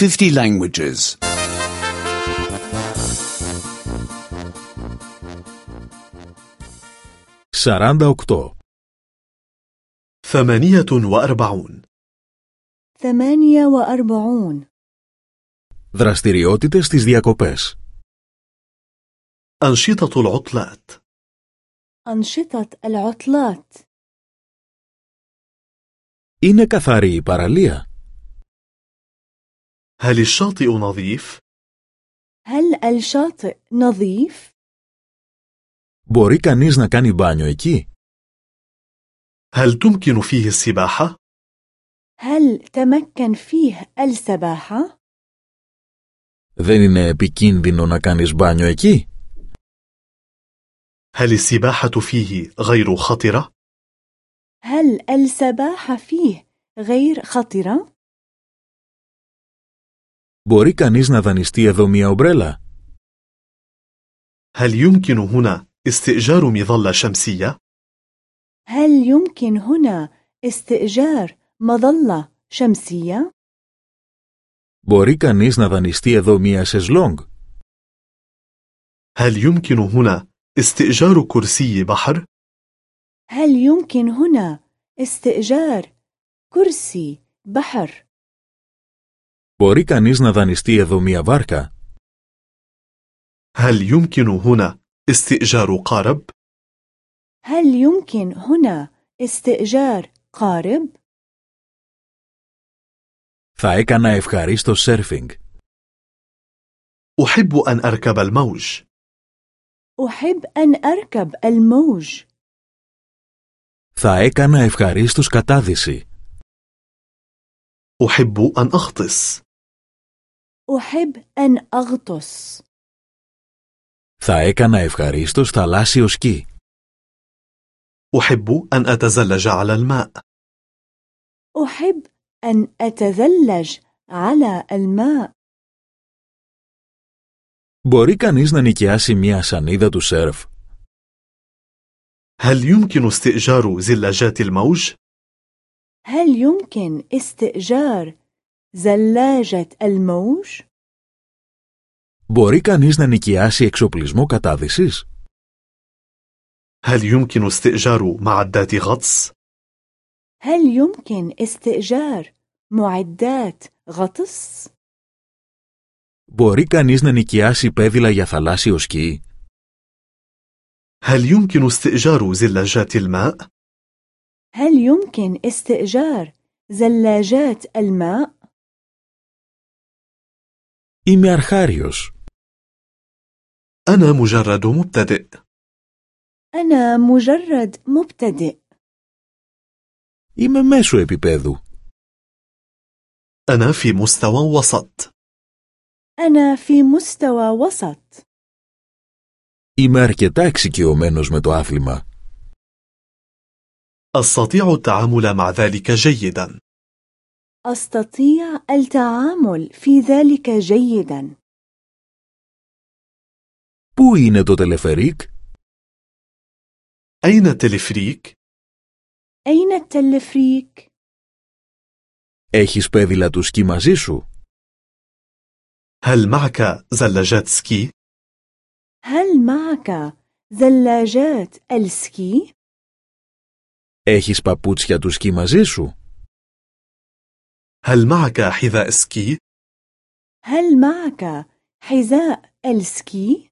50 languages. 48. ثمانية وأربعون ثمانية وأربعون Δραστηριότητες στις διακοπές. أنشطة العطلات أنشطة العطلات Είναι καθαρή η παραλία. هل الشاطئ نظيف؟ هل الشاطئ نظيف؟ Μπορεί κανείς να κάνει μπάνιο εκεί. هل تمكن فيه السباحة؟ هل تمكن فيه السباحة؟ Δεν είναι επικίνδυνο να κάνεις μπάνιο εκεί. هل السباحة فيه غير خطرة؟ هل السباحة فيه غير خطرة؟ Μπορεί κανείς να δανειστεί εδώ μια ομπρέλα. هل يمكن هنا استئجار مظلة شمسية؟ هل يمكن هنا استئجار مظلة شمسية؟ Μπορεί κανείς να δανειστεί εδώ μια σεζλόγκ. هل يمكن هنا استئجار كرسي بحر؟ هل يمكن هنا استئجار كرسي بحر؟ Μπορεί κανείς να δανειστεί εδώ μια βάρκα. هل يمكن هنا استئجار قارب؟ هل يمكن هنا استئجار قارب؟ Θα έκανα ευχαρίστω σέρφινγκ. أحب أن أركب الموج أحب أن أركب الموج. Θα έκανα ευχαρίστως κατάδυση. أحب أن أغطس أحب أن أغطس. Θα έκανα ευχαρίστως θαλάσσιο σκι. أحب أن أتزلج على الماء أحب أن أتزلج على الماء. Μπορεί κανείς να νοικιάσει μια σανίδα του σερφ. هل يمكن استئجار زلاجات الموج؟ هل يمكن استئجار زلاجة الموج؟ Μπορεί κανείς να νοικιάσει εξοπλισμό κατάδυσης. هل يمكن استئجار معدات غطس؟ هل يمكن استئجار معدات غطس؟ Μπορεί κανείς να νοικιάσει πέδιλα για θαλάσσιο σκι. هل يمكن استئجار زلاجات الماء؟ هل يمكن استئجار زلاجات الماء؟ Είμαι αρχάριος. أنا مجرد مبتدئ أنا مجرد مبتدئ Είμαι μέσο επίπεδου. أنا في مستوى وسط أنا في مستوى وسط Είμαι αρκετά εξοικειωμένος με το άθλημα. أستطيع التعامل مع ذلك جيدا أستطيع التعامل في ذلك جيدا Πού είναι το τελεφερίκ? أين التلفريك؟ أين التلفريك؟ Έχεις πέδιλα του σκι μαζί σου? هل معك زلاجات سكي؟ هل معك زلاجات السكي؟ Έχεις παπούτσια του σκι μαζί σου? هل معك حذاء سكي؟ هل معك حذاء السكي؟